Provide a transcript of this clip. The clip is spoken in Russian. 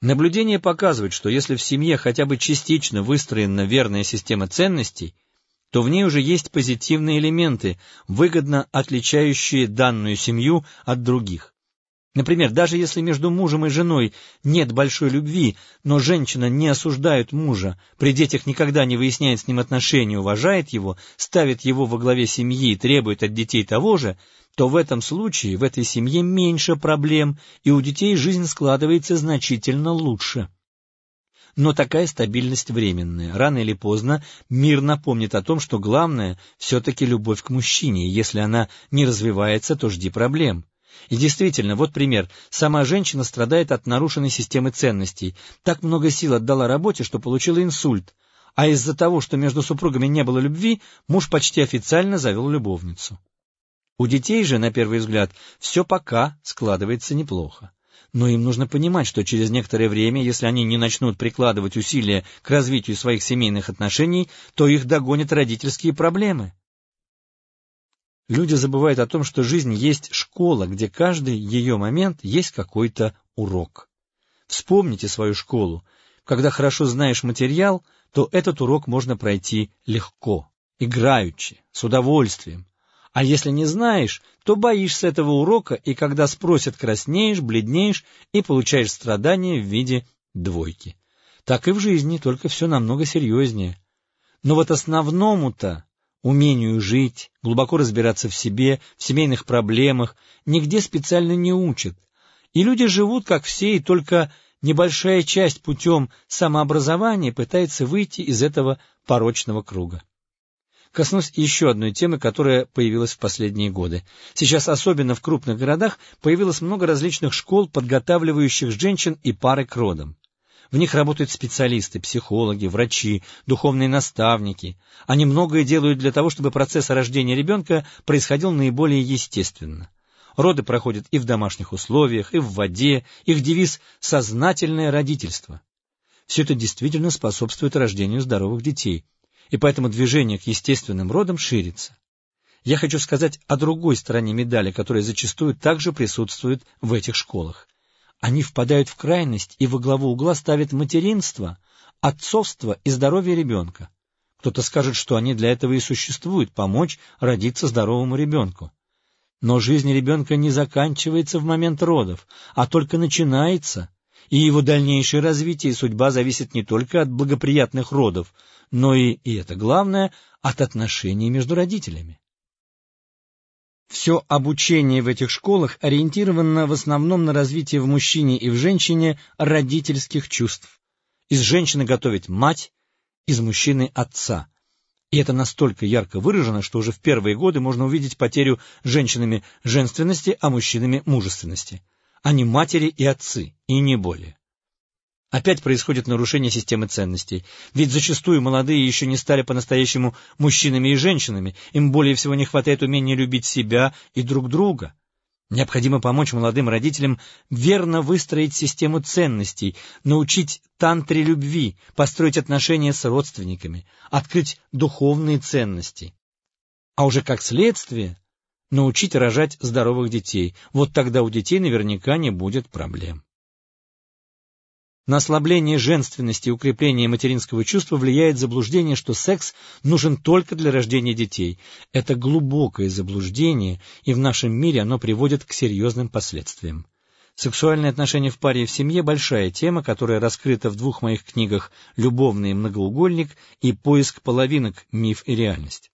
Наблюдения показывают, что если в семье хотя бы частично выстроена верная система ценностей, то в ней уже есть позитивные элементы, выгодно отличающие данную семью от других. Например, даже если между мужем и женой нет большой любви, но женщина не осуждает мужа, при детях никогда не выясняет с ним отношения, уважает его, ставит его во главе семьи и требует от детей того же, то в этом случае в этой семье меньше проблем, и у детей жизнь складывается значительно лучше. Но такая стабильность временная. Рано или поздно мир напомнит о том, что главное все-таки любовь к мужчине, если она не развивается, то жди проблем. И действительно, вот пример. Сама женщина страдает от нарушенной системы ценностей. Так много сил отдала работе, что получила инсульт. А из-за того, что между супругами не было любви, муж почти официально завел любовницу. У детей же, на первый взгляд, все пока складывается неплохо. Но им нужно понимать, что через некоторое время, если они не начнут прикладывать усилия к развитию своих семейных отношений, то их догонят родительские проблемы. Люди забывают о том, что жизнь есть школа, где каждый ее момент есть какой-то урок. Вспомните свою школу. Когда хорошо знаешь материал, то этот урок можно пройти легко, играючи, с удовольствием. А если не знаешь, то боишься этого урока, и когда спросят, краснеешь, бледнеешь и получаешь страдания в виде двойки. Так и в жизни, только все намного серьезнее. Но вот основному-то умению жить, глубоко разбираться в себе, в семейных проблемах, нигде специально не учат. И люди живут, как все, и только небольшая часть путем самообразования пытается выйти из этого порочного круга. Коснусь еще одной темы, которая появилась в последние годы. Сейчас, особенно в крупных городах, появилось много различных школ, подготавливающих женщин и пары к родам. В них работают специалисты, психологи, врачи, духовные наставники. Они многое делают для того, чтобы процесс рождения ребенка происходил наиболее естественно. Роды проходят и в домашних условиях, и в воде, их девиз «сознательное родительство». Все это действительно способствует рождению здоровых детей, и поэтому движение к естественным родам ширится. Я хочу сказать о другой стороне медали, которая зачастую также присутствует в этих школах. Они впадают в крайность и во главу угла ставят материнство, отцовство и здоровье ребенка. Кто-то скажет, что они для этого и существуют, помочь родиться здоровому ребенку. Но жизнь ребенка не заканчивается в момент родов, а только начинается, и его дальнейшее развитие и судьба зависят не только от благоприятных родов, но и, и это главное, от отношений между родителями. Все обучение в этих школах ориентировано в основном на развитие в мужчине и в женщине родительских чувств. Из женщины готовить мать, из мужчины отца. И это настолько ярко выражено, что уже в первые годы можно увидеть потерю женщинами женственности, а мужчинами мужественности. Они матери и отцы, и не более. Опять происходит нарушение системы ценностей, ведь зачастую молодые еще не стали по-настоящему мужчинами и женщинами, им более всего не хватает умения любить себя и друг друга. Необходимо помочь молодым родителям верно выстроить систему ценностей, научить тантре любви, построить отношения с родственниками, открыть духовные ценности. А уже как следствие научить рожать здоровых детей, вот тогда у детей наверняка не будет проблем. На ослабление женственности и укрепление материнского чувства влияет заблуждение, что секс нужен только для рождения детей. Это глубокое заблуждение, и в нашем мире оно приводит к серьезным последствиям. Сексуальные отношения в паре и в семье – большая тема, которая раскрыта в двух моих книгах «Любовный многоугольник» и «Поиск половинок. Миф и реальность».